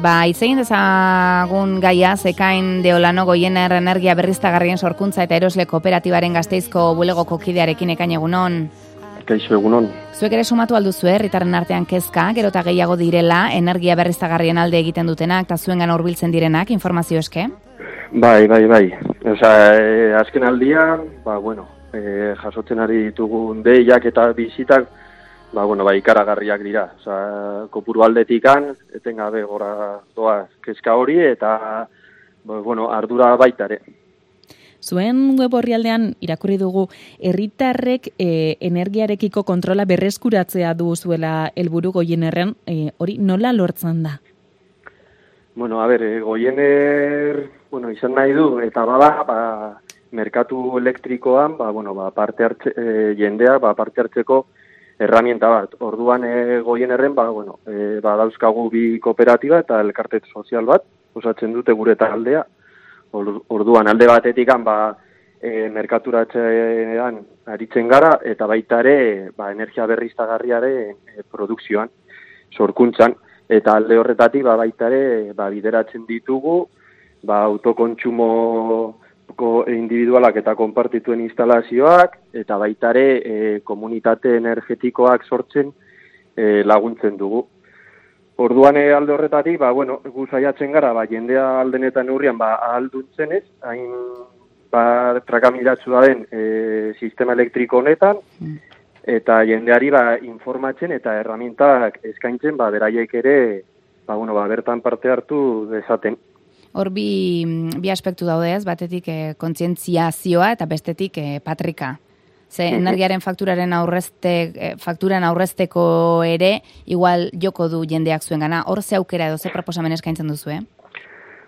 ba, itzein dezagun gaia, zekain deolano goiener energia berriztagarrien sorkuntza eta erosle kooperatibaren gazteizko bulegoko kidearekin ekain egunon. Kaixo egunon. Zuek ere sumatu alduzu herritarren artean kezka, gero eta gehiago direla, energia berriztagarrien alde egiten dutenak, eta zuen gana urbiltzen direnak, informazio eske? Bai, bai, bai. Osa, e, azken aldian, ba, bueno, e, jasotzen ari ditugun deiak eta bizitak, ba, bueno, ba, ikaragarriak dira. Osa, kopuru aldetikan, etengabe gora doa kezka hori, eta, ba, bueno, ardura baitare. Zuen web horrialdean irakurri dugu herritarrek e, energiarekiko kontrola berreskuratzea du zuela helburu goienerren, e, hori nola lortzen da? Bueno, a ber, e, goiener, bueno, izan nahi du, eta bada, ba, merkatu elektrikoan, ba, bueno, ba, parte hartze, e, jendea, ba, parte hartzeko herramienta bat. Orduan e, goienerren, ba, bueno, e, ba, dauzkagu bi kooperatiba eta elkartet sozial bat, osatzen dute gure taldea, orduan alde batetik ba, e, merkaturatzean aritzen gara, eta baita ere ba, energia berriztagarriare e, produkzioan, sorkuntzan, eta alde horretatik ba, baita ere ba, bideratzen ditugu, ba, autokontsumo individualak eta konpartituen instalazioak, eta baita ere e, komunitate energetikoak sortzen e, laguntzen dugu. Orduan e, alde horretatik, ba, bueno, gu saiatzen gara, ba, jendea aldenetan urrian, ba, ahalduntzen ez, hain, ba, trakamiratzu da den e, sistema elektriko honetan, mm. eta jendeari, ba, informatzen eta erramintak eskaintzen, ba, beraiek ere, ba, bueno, ba, bertan parte hartu dezaten. Hor bi, bi aspektu daude ez, batetik e, kontzientziazioa eta bestetik e, patrika. Ze energiaren fakturaren aurrezte, eh, fakturan aurrezteko ere, igual joko du jendeak zuen gana. Hor ze aukera edo ze proposamen eskaintzen duzu, eh?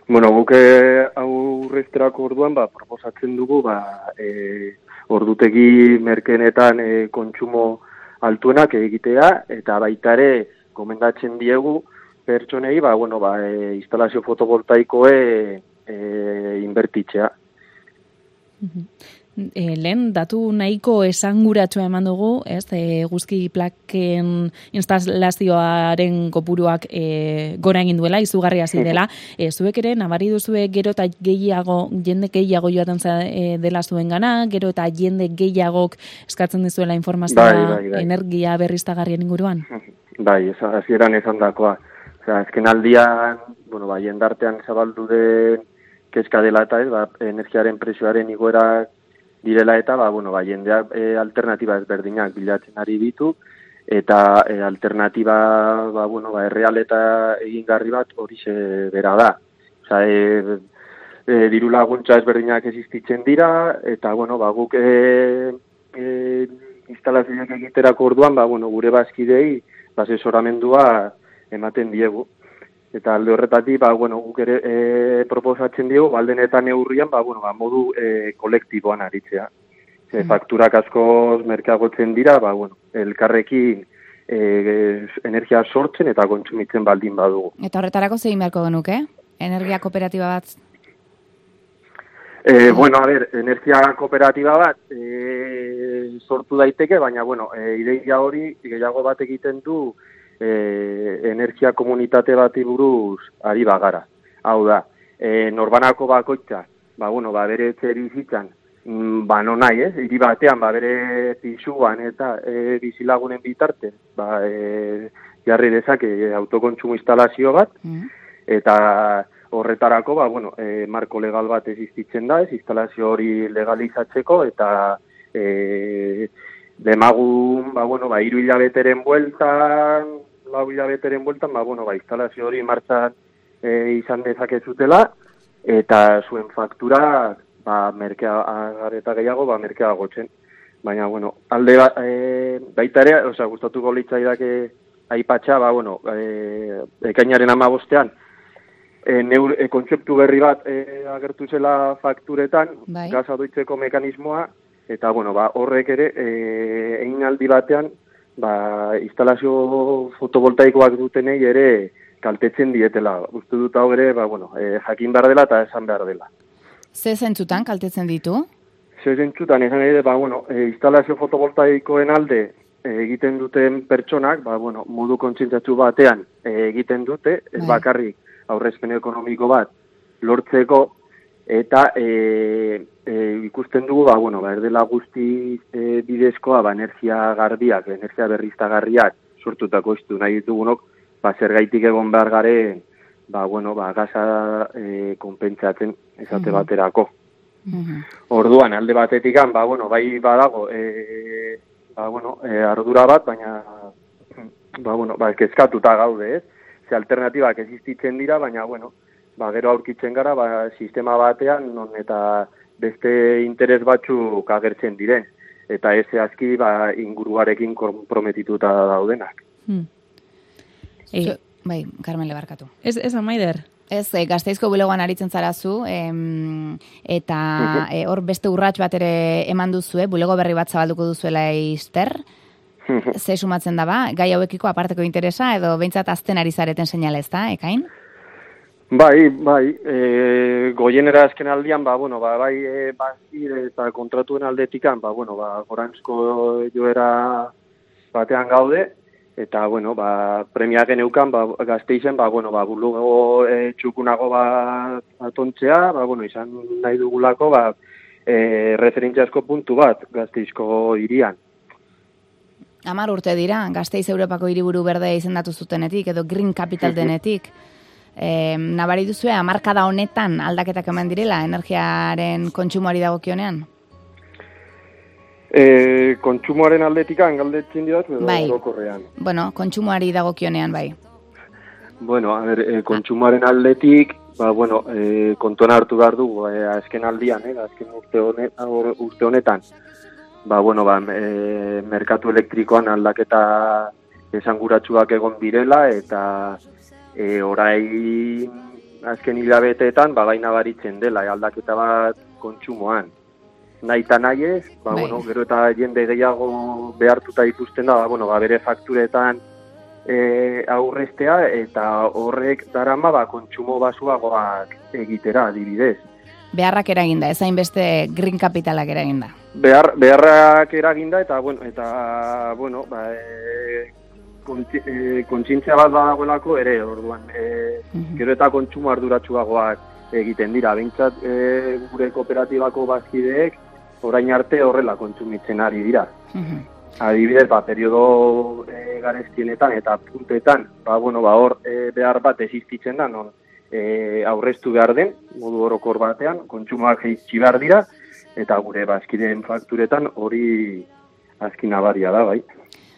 Bueno, guke aurrezterako orduan, ba, proposatzen dugu, ba, e, ordutegi merkenetan e, kontsumo altuenak egitea, eta baita ere, komendatzen diegu, pertsonei, ba, bueno, ba, e, instalazio fotovoltaikoe e, inbertitzea. E, lehen, datu nahiko esanguratsua eman dugu, ez, e, guzki plaken instalazioaren kopuruak e, gora egin duela, izugarri hasi dela. E, zuek ere, nabari duzue gero eta gehiago, jende gehiago joaten e, dela zuen gana, gero eta jende gehiagok eskatzen dizuela informazioa bai, bai, bai. energia berriztagarrien inguruan? Bai, ez, azieran esan dakoa. Osea, ezken aldian, bueno, bai, jendartean zabaldu den kezka dela eta ez, ba, energiaren presioaren igoerak direla eta ba, bueno, ba, jendeak e, alternatiba ezberdinak bilatzen ari ditu eta e, alternatiba ba, bueno, ba, erreal eta egingarri bat hori bera da. Osa, e, e, diru laguntza ezberdinak existitzen dira eta bueno, ba, guk e, e, instalazioak egiterako orduan ba, bueno, gure bazkidei ba, ematen diegu. Eta alde horretatik ba bueno guk ere e, proposatzen diegu baldenetan neurrian ba bueno ba modu e, kolektiboan aritzea. E, fakturak asko merkagotzen dira ba bueno elkarrekin e, energia sortzen eta kontsumitzen baldin badugu. Eta horretarako zein beharko genuke? Energia kooperatiba bat? E, bueno, a ver, energia kooperatiba bat e, sortu daiteke, baina, bueno, e, ideia hori gehiago bat egiten du e, energia komunitate bati buruz ari bagara. Hau da, e, norbanako bakoitza, ba, bueno, ba, bere etxeri bizitzan, mm, ba, non nahi, ez? Iri batean, ba, bere pisuan eta e, bizilagunen bitarte, ba, e, jarri dezake autokontsumo instalazio bat, mm. eta horretarako, ba, bueno, e, marko legal bat existitzen da, ez, instalazio hori legalizatzeko, eta e, demagun, ba, bueno, ba, iru hilabeteren bueltan, lau hilabeteren bueltan, ba, bueno, ba, instalazio hori martxan e, izan dezakezutela, eta zuen faktura, ba, merkea agareta gehiago, ba, merkea gotzen. Baina, bueno, alde ba, e, baita ere, oza, gustatuko litzaidak aipatxa, ba, bueno, e, ekainaren ama bostean, e, neur, e, kontzeptu berri bat e, agertu zela fakturetan, bai. gaza doitzeko mekanismoa, eta, bueno, ba, horrek ere, e, egin aldi batean, ba, instalazio fotovoltaikoak dutenei ere kaltetzen dietela. Uste dut hau ere, ba, bueno, e, jakin behar dela eta esan behar dela. Ze zentzutan kaltetzen ditu? Ze zentzutan, esan ere, ba, bueno, e, instalazio fotovoltaikoen alde e, egiten duten pertsonak, ba, bueno, modu kontzintzatzu batean e, egiten dute, ez bai. bakarrik aurrezpen ekonomiko bat lortzeko, eta e, e, ikusten dugu, ba, bueno, ba, erdela guzti e, bidezkoa, ba, energia garbiak, energia berriztagarriak sortutako iztu nahi ditugunok, ba, zer gaitik egon behar garen, ba, bueno, ba, gaza e, konpentsatzen ezate baterako. Orduan, alde batetik, ba, bueno, bai badago, e, ba, bueno, e, ardura bat, baina, ba, bueno, ba, kezkatuta gaude, ez? Ze alternatibak existitzen dira, baina, bueno, ba, gero aurkitzen gara, ba, sistema batean, non eta beste interes batzuk agertzen diren. Eta ez azki, ba, inguruarekin komprometituta daudenak. Hmm. E, bai, Carmen Lebarkatu. Ez, ez amaider. Ez, e, gazteizko bulegoan aritzen zarazu, em, eta e, hor beste urrats bat ere eman duzue, bulego berri bat zabalduko duzuela izter, ze sumatzen da ba, gai hauekiko aparteko interesa, edo behintzat azten ari zareten seinale ez da, ekain? Bai, bai, e, goienera azken aldian, ba, bueno, ba, bai, e, bazir eta kontratuen aldetikan, ba, bueno, ba, gorantzko joera batean gaude, eta bueno, ba, premia geneukan ba, gazteizen, ba, bueno, ba, bulugo e, txukunago ba, atontzea, ba, bueno, izan nahi dugulako ba, e, referentziazko puntu bat gazteizko irian. Amar urte dira, gazteiz Europako hiriburu berde izendatu zutenetik, edo Green Capital denetik. E, nabari duzue, amarkada honetan aldaketak eman direla, energiaren kontsumoari dagokionean? E, kontsumoaren aldetikan galdetzen dira, edo bai. Bueno, kontsumoari dagokionean bai. Bueno, a ver, e, kontsumoaren aldetik, ba, bueno, e, kontuan hartu behar du, e, azken aldian, eh, azken urte, honet, urte honetan, ba, bueno, ba, e, merkatu elektrikoan aldaketa esanguratsuak egon direla, eta e, orai azken hilabeteetan, ba, baina baritzen dela, e, aldaketa bat kontsumoan nahi eta nahi ez, ba, bai. bueno, gero eta jende gehiago behartuta ikusten da, ba, bueno, ba, bere fakturetan e, aurreztea, eta horrek darama ba, kontsumo basuagoak egitera, adibidez. Beharrak eraginda, ezain beste green capitalak eraginda. Behar, beharrak eraginda, eta, bueno, eta, bueno, ba, e, kontzintzia bat badagoelako ere, orduan, e, gero eta kontsumo arduratsuagoak egiten dira, bintzat e, gure kooperatibako bazkideek, orain arte horrela kontsumitzen ari dira. Mhm. Adibidez, ba, periodo e, gareztienetan eta puntetan, ba, bueno, ba, hor e, behar bat existitzen da, non e, aurreztu behar den, modu orokor batean, kontsumoak eitzi behar dira, eta gure bazkideen fakturetan hori azkina baria da, bai.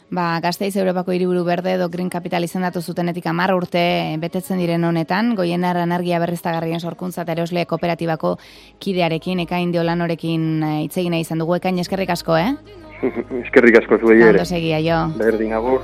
Ba, Gazteiz Europako hiriburu berde edo Green Capital izendatu zutenetik amar urte betetzen diren honetan, goienar energia berriztagarrien sorkuntza eta erosle kooperatibako kidearekin, ekain diolanorekin eh, itzegina izan dugu, ekain eskerrik asko, eh? eskerrik asko zuei ere. Ondo segia, jo. Berdin, agur.